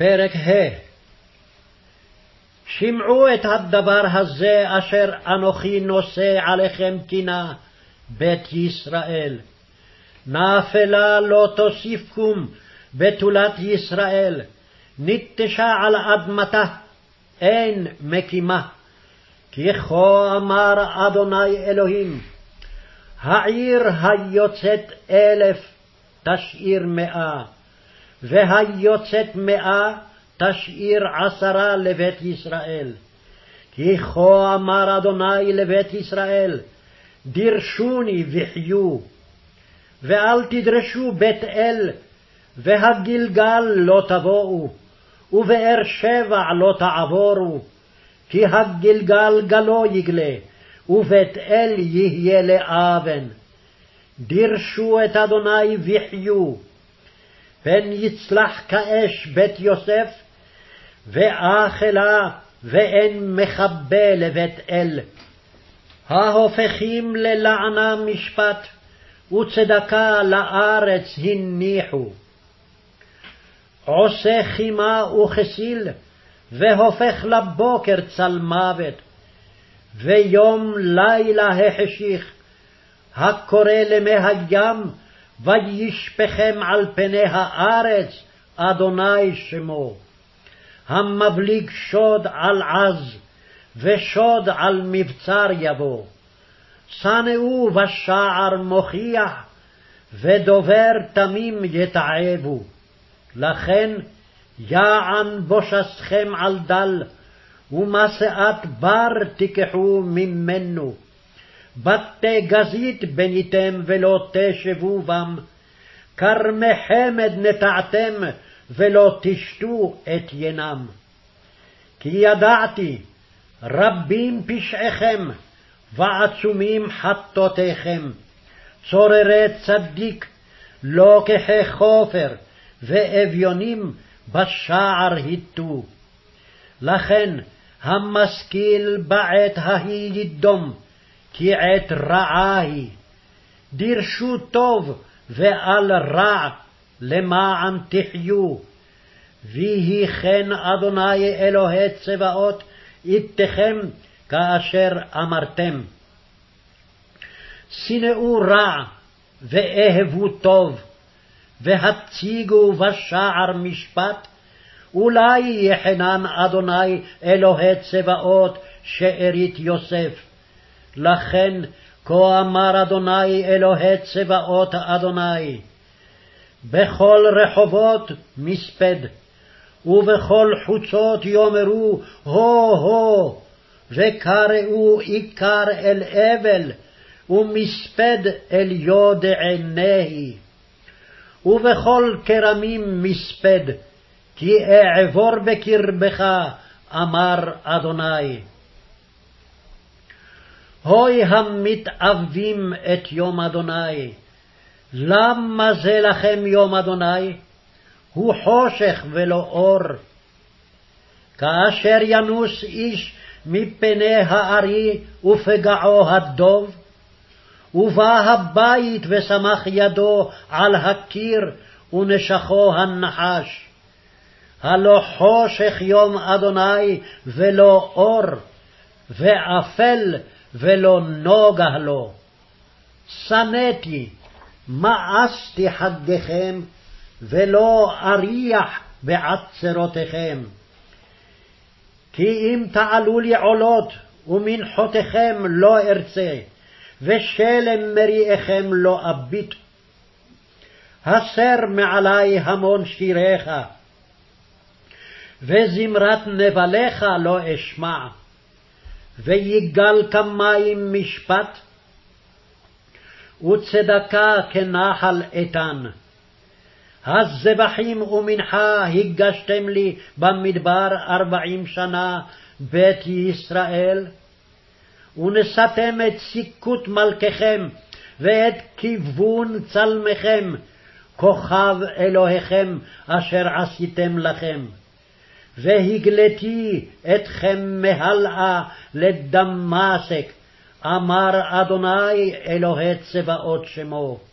פרק ה' שמעו את הדבר הזה אשר אנוכי נושא עליכם טינה, בית ישראל. נאפלה לא תוסיף קום בתולת ישראל, נטשה על אדמתה, אין מקימה. כי כה אמר אדוני אלוהים, העיר היוצאת אלף תשאיר מאה, והיוצאת מאה תשאיר עשרה לבית ישראל. כי כה אמר אדוני לבית ישראל, דירשוני וחיו, ואל תדרשו בית אל, והגלגל לא תבואו, ובאר שבע לא תעבורו, כי הגלגל גלו יגלה, ובית אל יהיה לאבן. דירשו את אדוני וחיו, פן יצלח כאש בית יוסף, ואכלה ואין מכבה לבית אל. ההופכים ללענה משפט, וצדקה לארץ הניחו. עושה חימה וכסיל, והופך לבוקר צל מוות, ויום לילה החשיך, הקורא למי הים, וישפכם על פני הארץ, אדוני שמו. המבליג שוד על עז, ושוד על מבצר יבוא. שנאו בשער מוכיח, ודובר תמים יתעבו. לכן יען בושסכם על דל, ומסעת בר תיקחו ממנו. בתי גזית בניתם ולא תשבו בם, כרמי חמד נטעתם ולא תשתו את ינם. כי ידעתי, רבים פשעיכם, ועצומים חטאותיכם. צוררי צדיק, כחי חופר, ואביונים בשער היטו. לכן המשכיל בעת ההיא ידום, כי עת רעה היא. דירשו טוב ואל רע, למען תחיו. ויהי כן אדוני אלוהי צבאות איתכם כאשר אמרתם. שנאו רע ואהבו טוב, והציגו בשער משפט, אולי יחנן אדוני אלוהי צבאות שארית יוסף. לכן כה אמר אדוני אלוהי צבאות אדוני, בכל רחובות מספד, ובכל חוצות יאמרו הו הו, וקראו עיקר אל אבל, ומספד אל יודעי נהי. ובכל כרמים מספד, כי אעבור בקרבך, אמר אדוני. הוי המתאבים את יום אדוני, למה זה לכם יום אדוני? הוא חושך ולא אור. כאשר ינוס איש מפני הארי ופגעו הדוב, ובא הבית וסמך ידו על הקיר ונשכו הנחש. הלא חושך יום אדוני ולא אור, ואפל ולא נוגה לו. שנאתי, מאסתי חגיכם, ולא אריח בעצרותיכם. כי אם תעלו לי עולות, ומנחותיכם לא ארצה, ושלם מריעיכם לא אביט. הסר מעלי המון שיריך, וזמרת נבליך לא אשמע. ויגל כמים משפט, וצדקה כנחל איתן. הזבחים ומנחה הגשתם לי במדבר ארבעים שנה, בית ישראל, ונשאתם את סיכות מלככם, ואת כיוון צלמכם, כוכב אלוהיכם אשר עשיתם לכם. והגלתי אתכם מהלאה לדמשק, אמר אדוני אלוהי צבאות שמו.